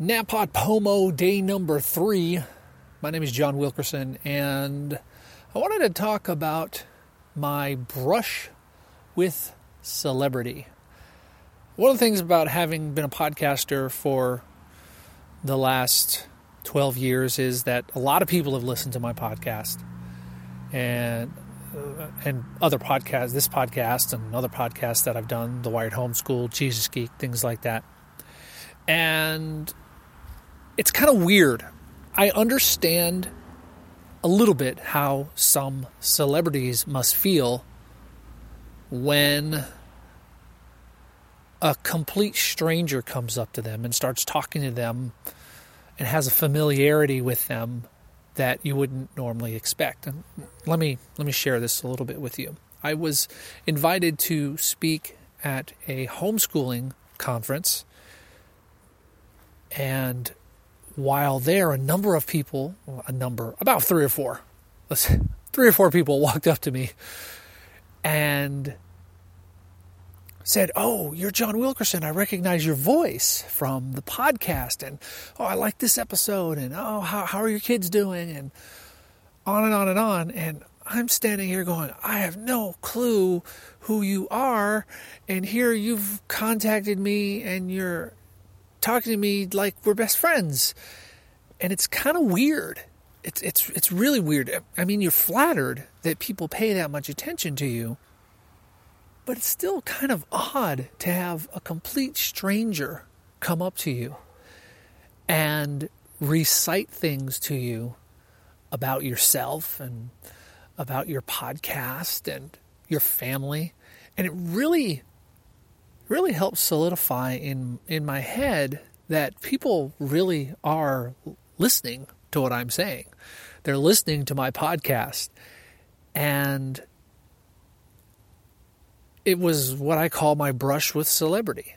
NaPodPoMo day number three. My name is John Wilkerson, and I wanted to talk about my brush with celebrity. One of the things about having been a podcaster for the last 12 years is that a lot of people have listened to my podcast and uh, and other podcasts, this podcast and other podcasts that I've done, The Wired Homeschool, Jesus Geek, things like that. And it's kind of weird. I understand a little bit how some celebrities must feel when a complete stranger comes up to them and starts talking to them and has a familiarity with them that you wouldn't normally expect. And let me let me share this a little bit with you. I was invited to speak at a homeschooling conference and while there, a number of people, a number, about three or four, three or four people walked up to me and said, Oh, you're John Wilkerson. I recognize your voice from the podcast. And, oh, I like this episode. And, oh, how, how are your kids doing? And on and on and on. And I'm standing here going, I have no clue who you are. And here you've contacted me and you're talking to me like we're best friends. And it's kind of weird. It's it's it's really weird. I mean, you're flattered that people pay that much attention to you. But it's still kind of odd to have a complete stranger come up to you and recite things to you about yourself and about your podcast and your family. And it really really helps solidify in in my head that people really are listening to what I'm saying. They're listening to my podcast and it was what I call my brush with celebrity.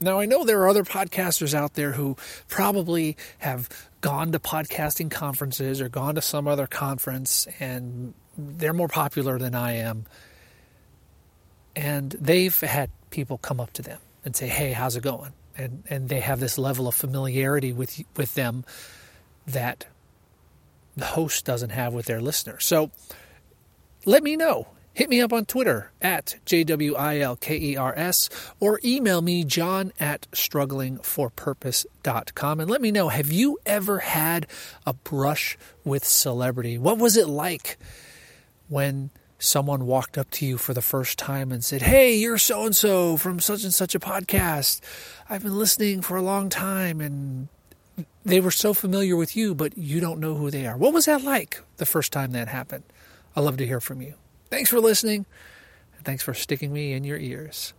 Now, I know there are other podcasters out there who probably have gone to podcasting conferences or gone to some other conference and they're more popular than I am. And they've had people come up to them and say, "Hey, how's it going?" And and they have this level of familiarity with with them that the host doesn't have with their listener. So let me know. Hit me up on Twitter at JWILKERS or email me john at strugglingforpurpose.com and let me know have you ever had a brush with celebrity? What was it like when someone walked up to you for the first time and said, Hey, you're so and so from such and such a podcast. I've been listening for a long time and they were so familiar with you, but you don't know who they are. What was that like the first time that happened? i love to hear from you. Thanks for listening, and thanks for sticking me in your ears.